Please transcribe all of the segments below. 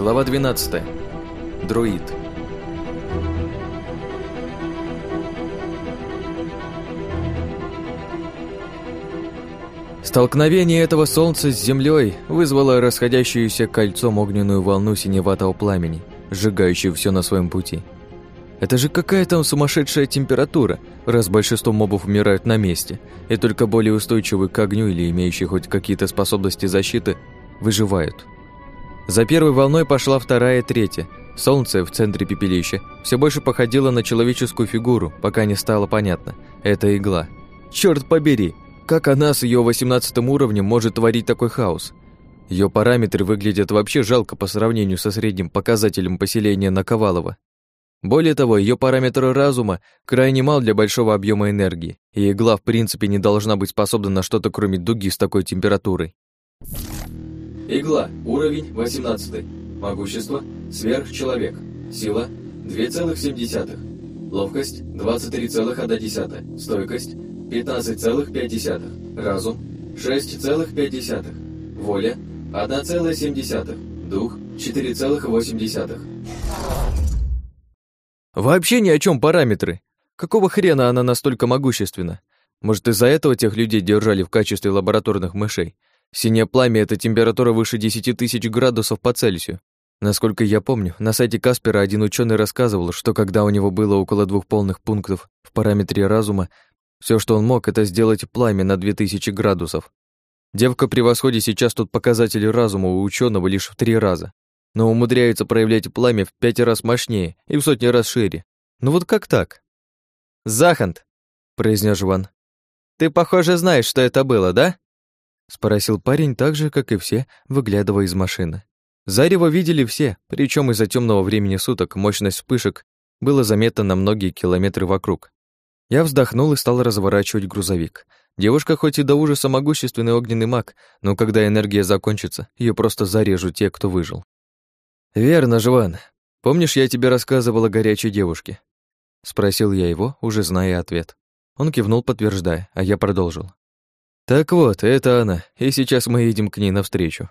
Глава 12. Друид. Столкновение этого солнца с землей вызвало расходящуюся кольцом огненную волну синеватого пламени, сжигающую все на своем пути. Это же какая там сумасшедшая температура, раз большинство мобов умирают на месте, и только более устойчивые к огню или имеющие хоть какие-то способности защиты выживают. За первой волной пошла вторая и третья. Солнце в центре пепелища все больше походило на человеческую фигуру, пока не стало понятно. Это игла. Черт побери! Как она с ее 18 уровнем может творить такой хаос? Ее параметры выглядят вообще жалко по сравнению со средним показателем поселения Наковалова. Более того, ее параметр разума крайне мал для большого объема энергии, и игла в принципе не должна быть способна на что-то кроме дуги с такой температурой. Игла. Уровень 18. Могущество. Сверхчеловек. Сила. 2,7. Ловкость. 23,1. Стойкость. 15,5. Разум. 6,5. Воля. 1,7. Дух. 4,8. Вообще ни о чем параметры. Какого хрена она настолько могущественна? Может, из-за этого тех людей держали в качестве лабораторных мышей? Синее пламя — это температура выше 10 тысяч градусов по Цельсию. Насколько я помню, на сайте Каспера один ученый рассказывал, что когда у него было около двух полных пунктов в параметре разума, все, что он мог, это сделать пламя на 2000 градусов. Девка при восходе сейчас тут показатель разума у ученого лишь в три раза, но умудряется проявлять пламя в пять раз мощнее и в сотни раз шире. Ну вот как так? «Захант», — произнес Жван, — «ты, похоже, знаешь, что это было, да?» Спросил парень так же, как и все, выглядывая из машины. Зарево видели все, причем из-за темного времени суток мощность вспышек было заметно на многие километры вокруг. Я вздохнул и стал разворачивать грузовик. Девушка хоть и до ужаса могущественный огненный маг, но когда энергия закончится, ее просто зарежут те, кто выжил. «Верно, Жван. Помнишь, я тебе рассказывал о горячей девушке?» Спросил я его, уже зная ответ. Он кивнул, подтверждая, а я продолжил. «Так вот, это она, и сейчас мы едем к ней навстречу».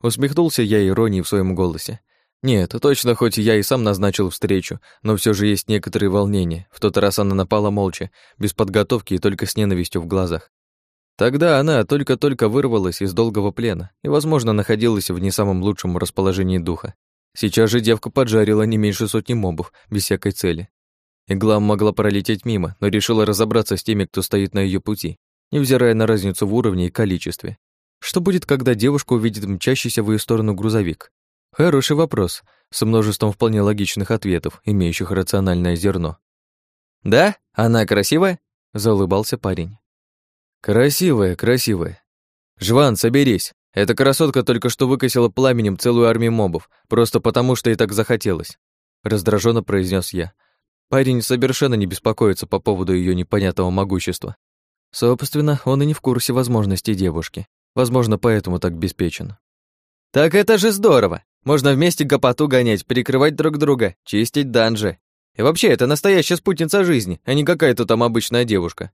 Усмехнулся я иронией в своем голосе. Нет, точно, хоть я и сам назначил встречу, но все же есть некоторые волнения. В тот раз она напала молча, без подготовки и только с ненавистью в глазах. Тогда она только-только вырвалась из долгого плена и, возможно, находилась в не самом лучшем расположении духа. Сейчас же девка поджарила не меньше сотни мобов, без всякой цели. Игла могла пролететь мимо, но решила разобраться с теми, кто стоит на ее пути невзирая на разницу в уровне и количестве. Что будет, когда девушка увидит мчащийся в ее сторону грузовик? Хороший вопрос, с множеством вполне логичных ответов, имеющих рациональное зерно. «Да? Она красивая?» — заулыбался парень. «Красивая, красивая. Жван, соберись. Эта красотка только что выкосила пламенем целую армию мобов, просто потому, что ей так захотелось», — раздраженно произнес я. Парень совершенно не беспокоится по поводу ее непонятного могущества. Собственно, он и не в курсе возможностей девушки. Возможно, поэтому так беспечен. «Так это же здорово! Можно вместе гопоту гонять, перекрывать друг друга, чистить данжи. И вообще, это настоящая спутница жизни, а не какая-то там обычная девушка».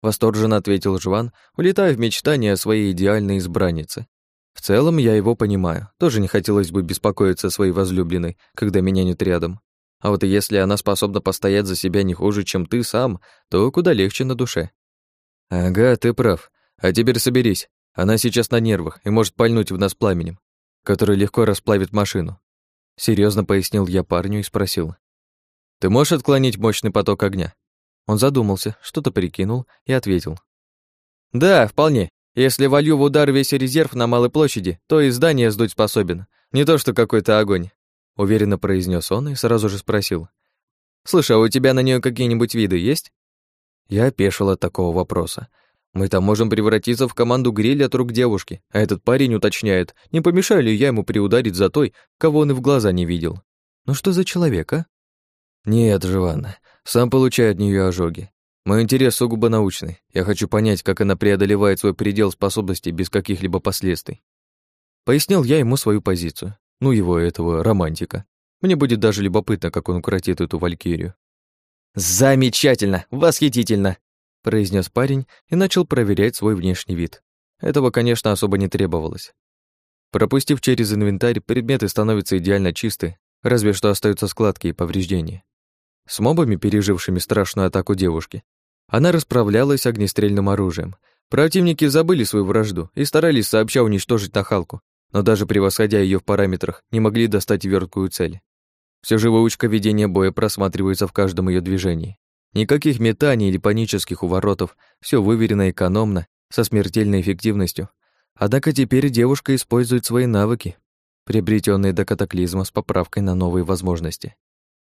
Восторженно ответил Жван, улетая в мечтания о своей идеальной избраннице. В целом, я его понимаю. Тоже не хотелось бы беспокоиться о своей возлюбленной, когда меня нет рядом. А вот если она способна постоять за себя не хуже, чем ты сам, то куда легче на душе. «Ага, ты прав. А теперь соберись. Она сейчас на нервах и может пальнуть в нас пламенем, который легко расплавит машину». Серьезно пояснил я парню и спросил. «Ты можешь отклонить мощный поток огня?» Он задумался, что-то прикинул и ответил. «Да, вполне. Если волью в удар весь резерв на малой площади, то и здание сдуть способен. Не то что какой-то огонь», — уверенно произнес он и сразу же спросил. «Слушай, а у тебя на нее какие-нибудь виды есть?» Я опешил от такого вопроса. Мы там можем превратиться в команду гриля от рук девушки, а этот парень уточняет, не помешаю ли я ему приударить за той, кого он и в глаза не видел. Ну что за человек, а? Нет, Живанна, сам получаю от нее ожоги. Мой интерес сугубо научный. Я хочу понять, как она преодолевает свой предел способностей без каких-либо последствий. Пояснил я ему свою позицию. Ну его, этого романтика. Мне будет даже любопытно, как он укротит эту валькирию. «Замечательно! Восхитительно!» произнес парень и начал проверять свой внешний вид. Этого, конечно, особо не требовалось. Пропустив через инвентарь, предметы становятся идеально чисты, разве что остаются складки и повреждения. С мобами, пережившими страшную атаку девушки, она расправлялась огнестрельным оружием. Противники забыли свою вражду и старались сообща уничтожить нахалку, но даже превосходя ее в параметрах, не могли достать верткую цель. Все же выучка ведения боя просматривается в каждом ее движении. Никаких метаний или панических уворотов, все выверено экономно, со смертельной эффективностью. Однако теперь девушка использует свои навыки, приобретенные до катаклизма с поправкой на новые возможности.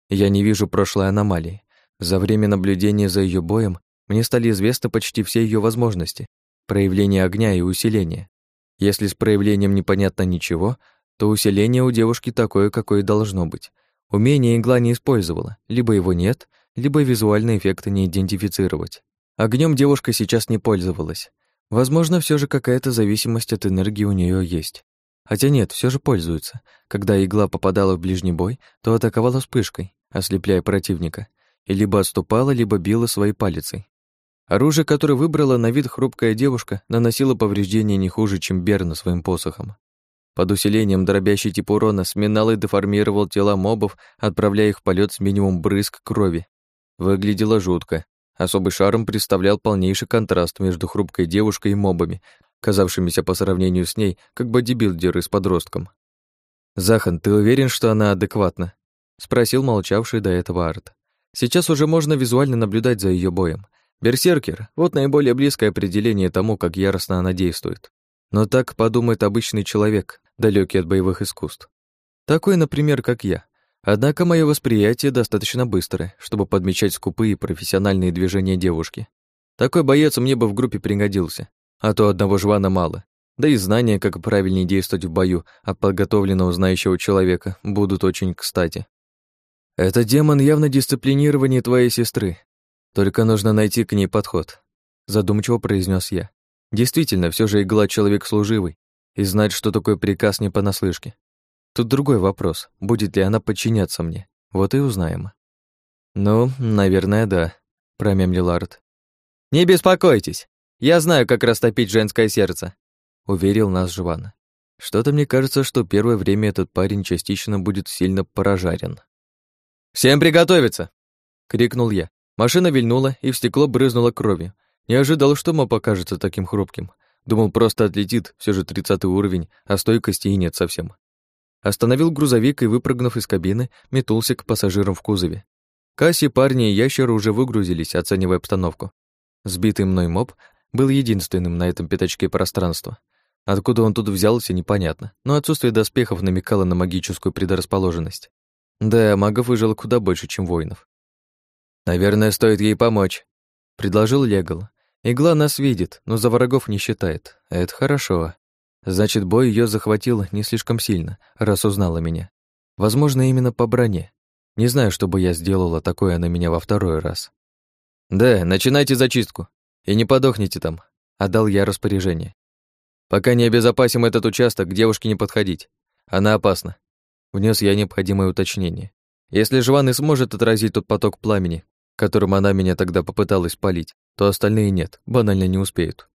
Я не вижу прошлой аномалии. За время наблюдения за ее боем мне стали известны почти все ее возможности, проявление огня и усиление. Если с проявлением непонятно ничего, то усиление у девушки такое, какое должно быть. Умение игла не использовала, либо его нет, либо визуальные эффекты не идентифицировать. Огнем девушка сейчас не пользовалась. Возможно, все же какая-то зависимость от энергии у нее есть. Хотя нет, все же пользуется. Когда игла попадала в ближний бой, то атаковала вспышкой, ослепляя противника, и либо отступала, либо била своей палицей. Оружие, которое выбрала на вид хрупкая девушка, наносило повреждения не хуже, чем Берна своим посохом. Под усилением дробящий тип урона сминал и деформировал тела мобов, отправляя их в полет с минимум брызг крови. Выглядело жутко. Особый шарм представлял полнейший контраст между хрупкой девушкой и мобами, казавшимися по сравнению с ней, как бодибилдеры с подростком. «Захан, ты уверен, что она адекватна?» — спросил молчавший до этого Арт. Сейчас уже можно визуально наблюдать за ее боем. Берсеркер — вот наиболее близкое определение тому, как яростно она действует. Но так подумает обычный человек, далекий от боевых искусств. Такой, например, как я. Однако мое восприятие достаточно быстрое, чтобы подмечать скупые профессиональные движения девушки. Такой боец мне бы в группе пригодился, а то одного жвана мало. Да и знания, как правильнее действовать в бою от подготовленного знающего человека, будут очень кстати. Это демон явно дисциплинирование твоей сестры. Только нужно найти к ней подход, задумчиво произнес я. Действительно, все же игла человек служивый, и знать, что такое приказ не понаслышке. Тут другой вопрос, будет ли она подчиняться мне. Вот и узнаем. Ну, наверное, да, промямлил Арт. Не беспокойтесь, я знаю, как растопить женское сердце, уверил нас Жван. Что-то мне кажется, что первое время этот парень частично будет сильно поражарен. «Всем приготовиться!» — крикнул я. Машина вильнула, и в стекло брызнула кровью. Не ожидал, что мо покажется таким хрупким. Думал, просто отлетит, все же тридцатый уровень, а стойкости и нет совсем. Остановил грузовик и, выпрыгнув из кабины, метнулся к пассажирам в кузове. Касси, парни и ящеры уже выгрузились, оценивая обстановку. Сбитый мной моб был единственным на этом пятачке пространства. Откуда он тут взялся, непонятно, но отсутствие доспехов намекало на магическую предрасположенность. Да, магов выжило куда больше, чем воинов. «Наверное, стоит ей помочь», — предложил Легал. «Игла нас видит, но за врагов не считает. Это хорошо. Значит, бой ее захватил не слишком сильно, раз узнала меня. Возможно, именно по броне. Не знаю, что бы я сделала такое на меня во второй раз. «Да, начинайте зачистку. И не подохните там», — отдал я распоряжение. «Пока не обезопасим этот участок, к девушке не подходить. Она опасна». Внес я необходимое уточнение. Если Жван и сможет отразить тот поток пламени, которым она меня тогда попыталась палить, то остальные нет, банально не успеют.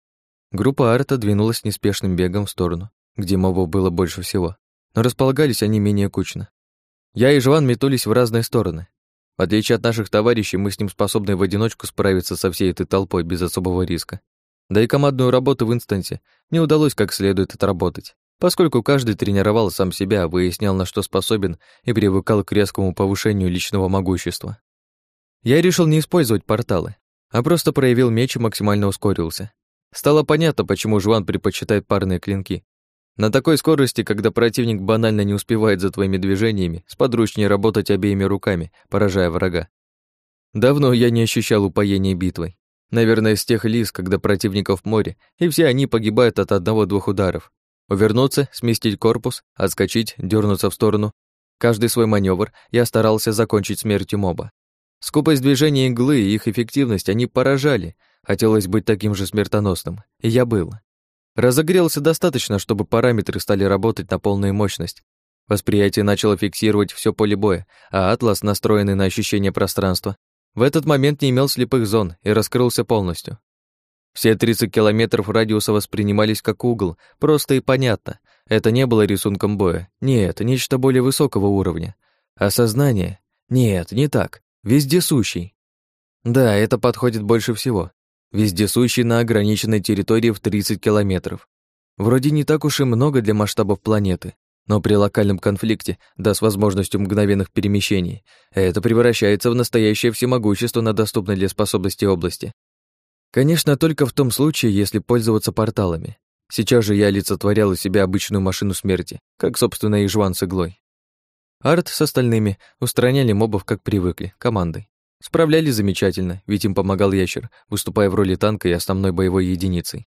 Группа Арта двинулась неспешным бегом в сторону, где мобов было больше всего, но располагались они менее кучно. Я и Жван метулись в разные стороны. В отличие от наших товарищей, мы с ним способны в одиночку справиться со всей этой толпой без особого риска. Да и командную работу в инстансе не удалось как следует отработать, поскольку каждый тренировал сам себя, выяснял, на что способен и привыкал к резкому повышению личного могущества. Я решил не использовать порталы, а просто проявил меч и максимально ускорился. Стало понятно, почему Жван предпочитает парные клинки. На такой скорости, когда противник банально не успевает за твоими движениями, сподручнее работать обеими руками, поражая врага. Давно я не ощущал упоения битвой. Наверное, с тех лис, когда противников море, и все они погибают от одного-двух ударов. Увернуться, сместить корпус, отскочить, дернуться в сторону. Каждый свой маневр я старался закончить смертью моба. Скупость движения иглы и их эффективность они поражали, Хотелось быть таким же смертоносным, и я был. Разогрелся достаточно, чтобы параметры стали работать на полную мощность. Восприятие начало фиксировать все поле боя, а атлас, настроенный на ощущение пространства, в этот момент не имел слепых зон и раскрылся полностью. Все 30 километров радиуса воспринимались как угол, просто и понятно. Это не было рисунком боя. Нет, нечто более высокого уровня. Осознание? Нет, не так. Вездесущий. Да, это подходит больше всего. Вездесущий на ограниченной территории в 30 километров. Вроде не так уж и много для масштабов планеты, но при локальном конфликте, да с возможностью мгновенных перемещений, это превращается в настоящее всемогущество на доступной для способности области. Конечно, только в том случае, если пользоваться порталами. Сейчас же я олицетворял из себя обычную машину смерти, как, собственно, и жван с иглой. Арт с остальными устраняли мобов, как привыкли, командой. Справлялись замечательно, ведь им помогал ящер, выступая в роли танка и основной боевой единицей.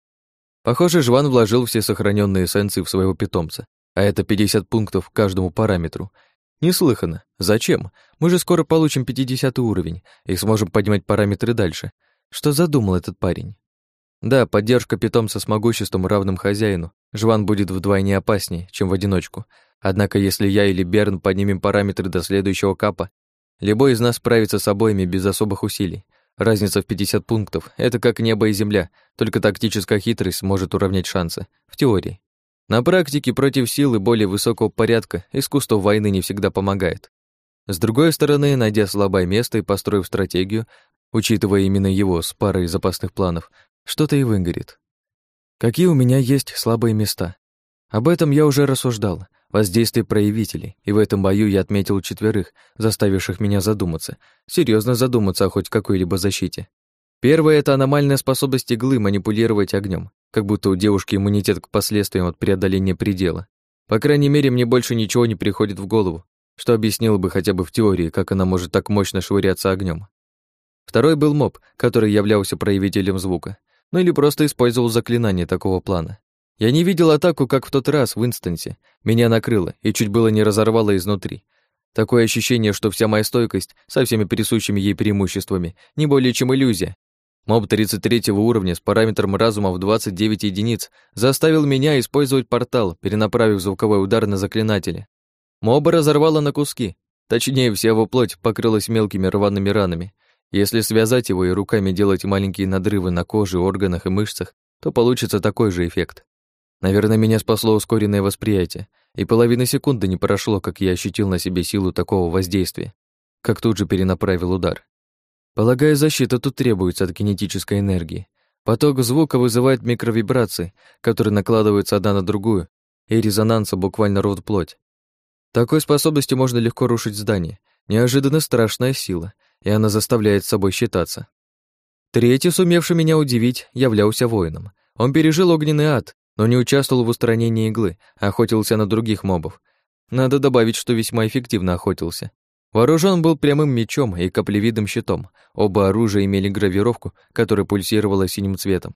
Похоже, Жван вложил все сохраненные эссенции в своего питомца, а это 50 пунктов каждому параметру. Неслыханно. Зачем? Мы же скоро получим 50 уровень и сможем поднимать параметры дальше. Что задумал этот парень? Да, поддержка питомца с могуществом, равным хозяину. Жван будет вдвойне опаснее, чем в одиночку. Однако, если я или Берн поднимем параметры до следующего капа, любой из нас справится с обоими без особых усилий. Разница в 50 пунктов — это как небо и земля, только тактическая хитрость может уравнять шансы, в теории. На практике против силы более высокого порядка искусство войны не всегда помогает. С другой стороны, найдя слабое место и построив стратегию, учитывая именно его с парой запасных планов, что-то и выгорит. Какие у меня есть слабые места? Об этом я уже рассуждал, воздействие проявителей, и в этом бою я отметил четверых, заставивших меня задуматься, серьезно задуматься о хоть какой-либо защите. Первое — это аномальная способность иглы манипулировать огнем, как будто у девушки иммунитет к последствиям от преодоления предела. По крайней мере, мне больше ничего не приходит в голову, что объяснило бы хотя бы в теории, как она может так мощно швыряться огнем. Второй был моб, который являлся проявителем звука, ну или просто использовал заклинание такого плана. Я не видел атаку, как в тот раз в инстансе. Меня накрыло и чуть было не разорвало изнутри. Такое ощущение, что вся моя стойкость со всеми присущими ей преимуществами не более чем иллюзия. Моб 33 уровня с параметром разума в 29 единиц заставил меня использовать портал, перенаправив звуковой удар на заклинателя. Моба разорвало на куски. Точнее, вся его плоть покрылась мелкими рваными ранами. Если связать его и руками делать маленькие надрывы на коже, органах и мышцах, то получится такой же эффект. Наверное, меня спасло ускоренное восприятие, и половины секунды не прошло, как я ощутил на себе силу такого воздействия, как тут же перенаправил удар. Полагаю, защита тут требуется от кинетической энергии. Поток звука вызывает микровибрации, которые накладываются одна на другую, и резонанса буквально рвут плоть. Такой способностью можно легко рушить здание. Неожиданно страшная сила, и она заставляет с собой считаться. Третий, сумевший меня удивить, являлся воином. Он пережил огненный ад но не участвовал в устранении иглы, а охотился на других мобов. Надо добавить, что весьма эффективно охотился. Вооружен был прямым мечом и каплевидным щитом. Оба оружия имели гравировку, которая пульсировала синим цветом.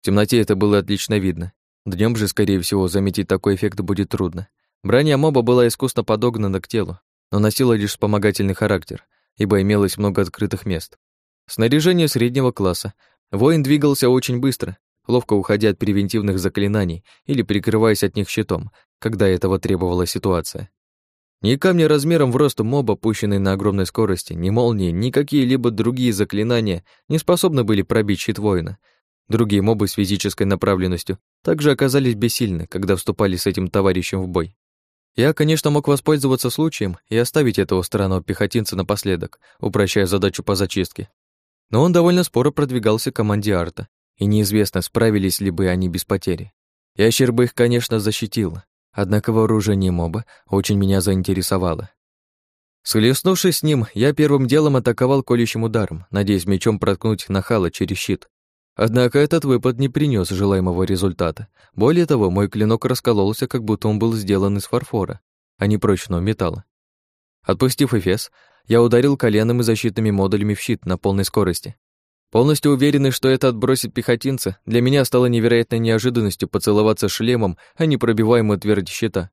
В темноте это было отлично видно. Днем же, скорее всего, заметить такой эффект будет трудно. Броня моба была искусно подогнана к телу, но носила лишь вспомогательный характер, ибо имелось много открытых мест. Снаряжение среднего класса. Воин двигался очень быстро, ловко уходя от превентивных заклинаний или прикрываясь от них щитом, когда этого требовала ситуация. Ни камни размером в рост моба, пущенные на огромной скорости, ни молнии, ни какие-либо другие заклинания не способны были пробить щит воина. Другие мобы с физической направленностью также оказались бессильны, когда вступали с этим товарищем в бой. Я, конечно, мог воспользоваться случаем и оставить этого странного пехотинца напоследок, упрощая задачу по зачистке. Но он довольно споро продвигался к команде Арта, и неизвестно, справились ли бы они без потери. Ящер бы их, конечно, защитил, однако вооружение моба очень меня заинтересовало. Схлестнувшись с ним, я первым делом атаковал колющим ударом, надеясь мечом проткнуть нахала через щит. Однако этот выпад не принес желаемого результата. Более того, мой клинок раскололся, как будто он был сделан из фарфора, а не прочного металла. Отпустив эфес, я ударил коленом и защитными модулями в щит на полной скорости. Полностью уверенный, что это отбросит пехотинца, для меня стало невероятной неожиданностью поцеловаться шлемом, а не пробиваемую твердь щита.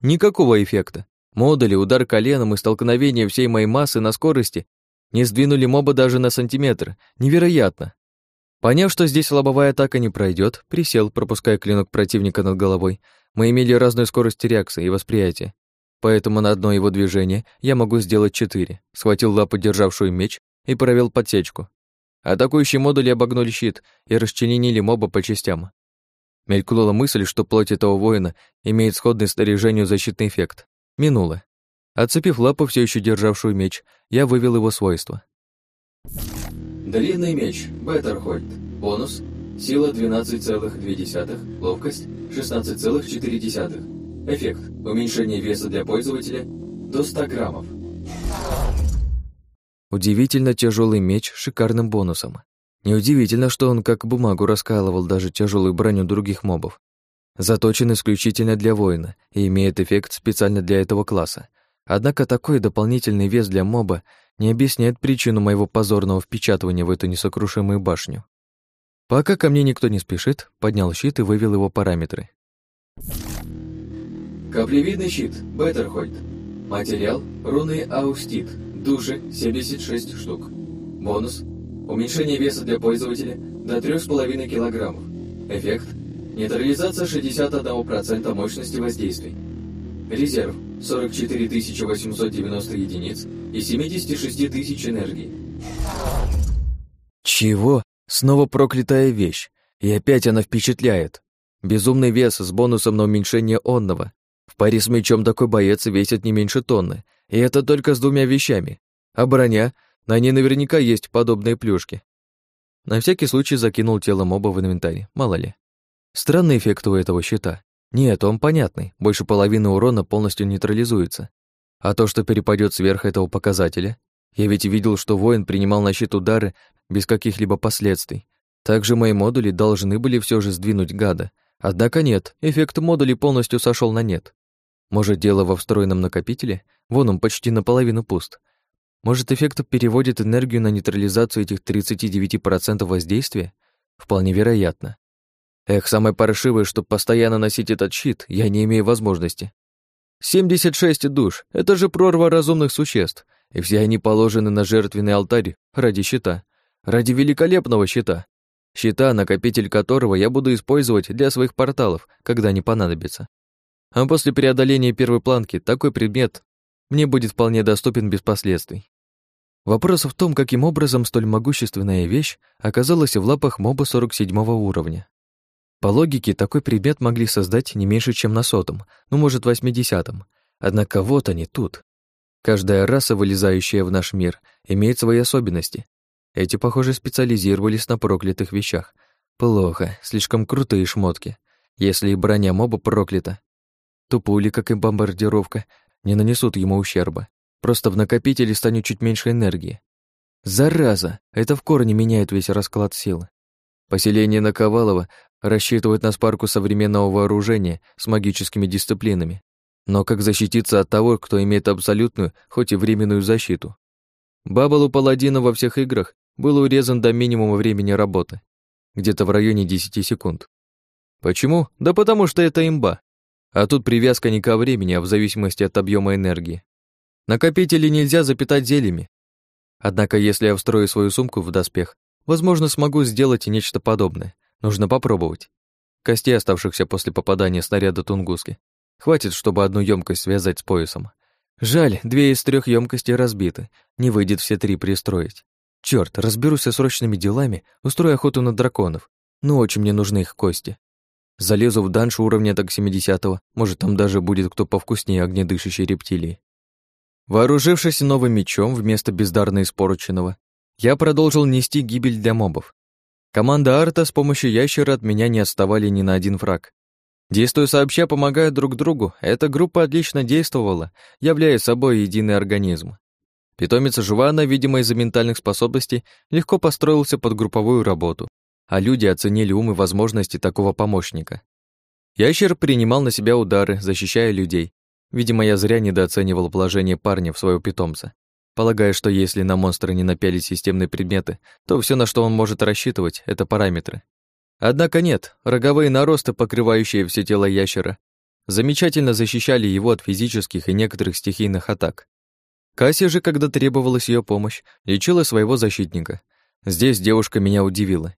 Никакого эффекта. Модули, удар коленом и столкновение всей моей массы на скорости не сдвинули моба даже на сантиметр. Невероятно. Поняв, что здесь лобовая атака не пройдет, присел, пропуская клинок противника над головой. Мы имели разную скорость реакции и восприятия. Поэтому на одно его движение я могу сделать четыре. Схватил лапу, державшую меч, и провел подсечку. Атакующие модули обогнули щит и расчленили моба по частям. Мелькнула мысль, что плоть этого воина имеет сходный снаряжению защитный эффект. Минула. Отцепив лапу, все еще державшую меч, я вывел его свойства. Длинный меч, Беттерхольд. Бонус. Сила 12,2, ловкость 16,4. Эффект. Уменьшение веса для пользователя до 100 граммов. Удивительно тяжелый меч с шикарным бонусом. Неудивительно, что он как бумагу раскалывал даже тяжелую броню других мобов. Заточен исключительно для воина и имеет эффект специально для этого класса. Однако такой дополнительный вес для моба не объясняет причину моего позорного впечатывания в эту несокрушимую башню. Пока ко мне никто не спешит, поднял щит и вывел его параметры. Каплевидный щит, Беттерхольд. Материал, руны Аустит, души 76 штук. Бонус, уменьшение веса для пользователя до 3,5 кг. Эффект, нейтрализация 61% мощности воздействий. Резерв 44 890 единиц и 76 тысяч энергии. Чего? Снова проклятая вещь. И опять она впечатляет. Безумный вес с бонусом на уменьшение онного. Паре с мечом такой боец весит не меньше тонны. И это только с двумя вещами. А броня? На ней наверняка есть подобные плюшки. На всякий случай закинул тело моба в инвентарь, мало ли. Странный эффект у этого щита. Нет, он понятный, больше половины урона полностью нейтрализуется. А то, что перепадет сверх этого показателя, я ведь видел, что воин принимал на щит удары без каких-либо последствий. Также мои модули должны были все же сдвинуть гада. Однако нет, эффект модулей полностью сошел на нет. Может, дело во встроенном накопителе? Вон он почти наполовину пуст. Может, эффект переводит энергию на нейтрализацию этих 39% воздействия? Вполне вероятно. Эх, самое паршивое, что постоянно носить этот щит я не имею возможности. 76 душ — это же прорва разумных существ, и все они положены на жертвенный алтарь ради щита, ради великолепного щита. Щита, накопитель которого я буду использовать для своих порталов, когда они понадобятся. А после преодоления первой планки такой предмет мне будет вполне доступен без последствий. Вопрос в том, каким образом столь могущественная вещь оказалась в лапах моба 47 уровня. По логике, такой предмет могли создать не меньше, чем на сотом, ну, может, восьмидесятом. Однако вот они тут. Каждая раса, вылезающая в наш мир, имеет свои особенности. Эти, похоже, специализировались на проклятых вещах. Плохо, слишком крутые шмотки. Если и броня моба проклята, то пули, как и бомбардировка, не нанесут ему ущерба. Просто в накопителе станет чуть меньше энергии. Зараза! Это в корне меняет весь расклад силы. Поселение Наковалово рассчитывает на спарку современного вооружения с магическими дисциплинами. Но как защититься от того, кто имеет абсолютную, хоть и временную защиту? Бабалу Паладина во всех играх был урезан до минимума времени работы, где-то в районе 10 секунд. Почему? Да потому что это имба. А тут привязка не ко времени, а в зависимости от объема энергии. Накопители нельзя запитать зельями. Однако, если я встрою свою сумку в доспех, возможно, смогу сделать нечто подобное. Нужно попробовать. Костей, оставшихся после попадания снаряда Тунгуски, хватит, чтобы одну емкость связать с поясом. Жаль, две из трех емкостей разбиты, не выйдет все три пристроить. Черт, разберусь со срочными делами, устрою охоту на драконов. Ну, очень мне нужны их кости. Залезу в данж уровня так 70-го, может, там даже будет кто повкуснее огнедышащей рептилии. Вооружившись новым мечом вместо бездарно испорченного, я продолжил нести гибель для мобов. Команда Арта с помощью ящера от меня не отставали ни на один фраг. Действуя сообща, помогая друг другу, эта группа отлично действовала, являя собой единый организм. Питомец Жвана, видимо, из-за ментальных способностей, легко построился под групповую работу, а люди оценили ум и возможности такого помощника. Ящер принимал на себя удары, защищая людей. Видимо, я зря недооценивал положение парня в своего питомца полагая, что если на монстра не напялить системные предметы, то все, на что он может рассчитывать, это параметры. Однако нет, роговые наросты, покрывающие все тело ящера, замечательно защищали его от физических и некоторых стихийных атак. Касси же, когда требовалась ее помощь, лечила своего защитника. Здесь девушка меня удивила.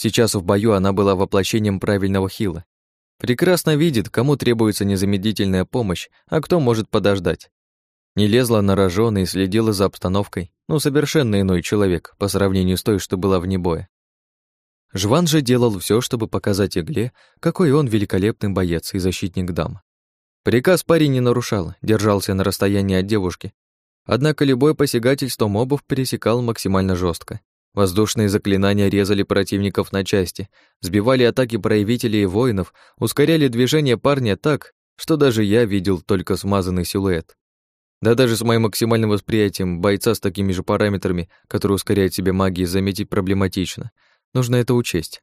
Сейчас в бою она была воплощением правильного хила. Прекрасно видит, кому требуется незамедлительная помощь, а кто может подождать. Не лезла на рожон и следила за обстановкой. Ну, совершенно иной человек по сравнению с той, что была вне боя. Жван же делал все, чтобы показать Игле, какой он великолепный боец и защитник дам. Приказ парень не нарушал, держался на расстоянии от девушки. Однако любое посягательство мобов пересекал максимально жестко. Воздушные заклинания резали противников на части, сбивали атаки проявителей и воинов, ускоряли движение парня так, что даже я видел только смазанный силуэт. Да даже с моим максимальным восприятием бойца с такими же параметрами, который ускоряет себе магией, заметить проблематично. Нужно это учесть.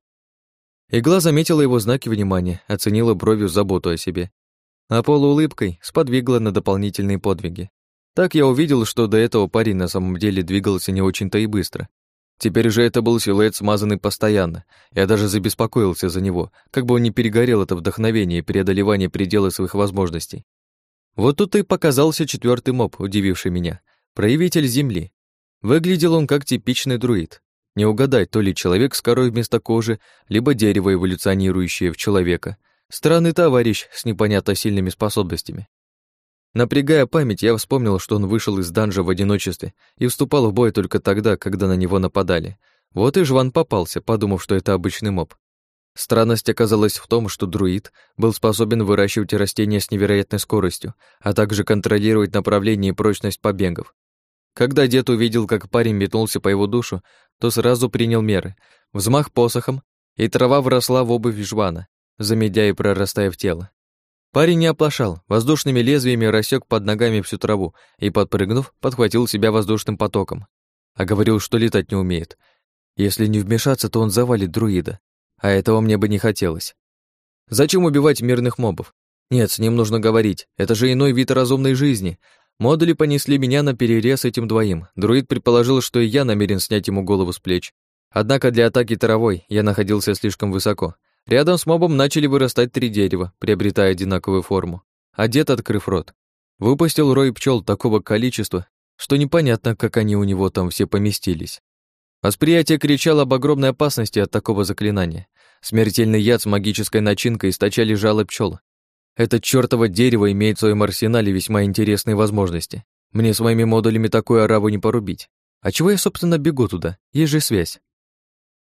Игла заметила его знаки внимания, оценила бровью заботу о себе. А полуулыбкой сподвигла на дополнительные подвиги. Так я увидел, что до этого парень на самом деле двигался не очень-то и быстро. Теперь же это был силуэт, смазанный постоянно. Я даже забеспокоился за него, как бы он не перегорел это вдохновение и преодолевание предела своих возможностей. Вот тут и показался четвертый моб, удививший меня. Проявитель Земли. Выглядел он как типичный друид. Не угадать, то ли человек с корой вместо кожи, либо дерево, эволюционирующее в человека. Странный товарищ с непонятно сильными способностями. Напрягая память, я вспомнил, что он вышел из данжа в одиночестве и вступал в бой только тогда, когда на него нападали. Вот и Жван попался, подумав, что это обычный моб. Странность оказалась в том, что друид был способен выращивать растения с невероятной скоростью, а также контролировать направление и прочность побегов. Когда дед увидел, как парень метнулся по его душу, то сразу принял меры. Взмах посохом, и трава вросла в обувь жвана, замедяя и прорастая в тело. Парень не оплошал, воздушными лезвиями рассек под ногами всю траву и, подпрыгнув, подхватил себя воздушным потоком. А говорил, что летать не умеет. Если не вмешаться, то он завалит друида а этого мне бы не хотелось. Зачем убивать мирных мобов? Нет, с ним нужно говорить, это же иной вид разумной жизни. Модули понесли меня на перерез этим двоим. Друид предположил, что и я намерен снять ему голову с плеч. Однако для атаки таровой я находился слишком высоко. Рядом с мобом начали вырастать три дерева, приобретая одинаковую форму. А дед, открыв рот, выпустил рой пчел такого количества, что непонятно, как они у него там все поместились. Восприятие кричало об огромной опасности от такого заклинания. Смертельный яд с магической начинкой источали жало пчел. Это чёртово дерево имеет в своем арсенале весьма интересные возможности. Мне своими модулями такую ораву не порубить. А чего я, собственно, бегу туда? Есть же связь.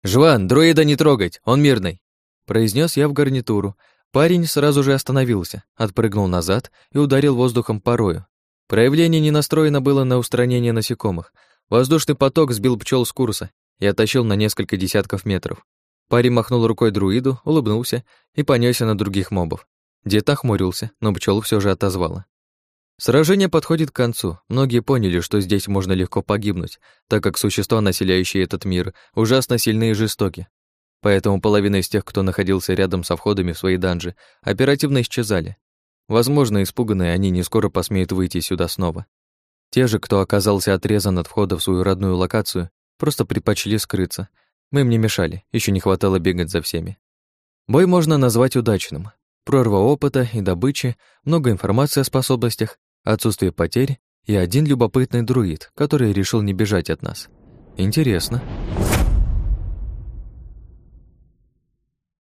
«Жван, дроида не трогать, он мирный!» Произнес я в гарнитуру. Парень сразу же остановился, отпрыгнул назад и ударил воздухом порою. Проявление не настроено было на устранение насекомых, Воздушный поток сбил пчел с курса и оттащил на несколько десятков метров. Парень махнул рукой друиду, улыбнулся и понесся на других мобов. Дед охмурился, но пчел все же отозвало. Сражение подходит к концу. Многие поняли, что здесь можно легко погибнуть, так как существа, населяющие этот мир, ужасно сильны и жестоки. Поэтому половина из тех, кто находился рядом со входами в свои данжи, оперативно исчезали. Возможно, испуганные они не скоро посмеют выйти сюда снова. Те же, кто оказался отрезан от входа в свою родную локацию, просто предпочли скрыться. Мы им не мешали, еще не хватало бегать за всеми. Бой можно назвать удачным. Прорва опыта и добычи, много информации о способностях, отсутствие потерь и один любопытный друид, который решил не бежать от нас. Интересно.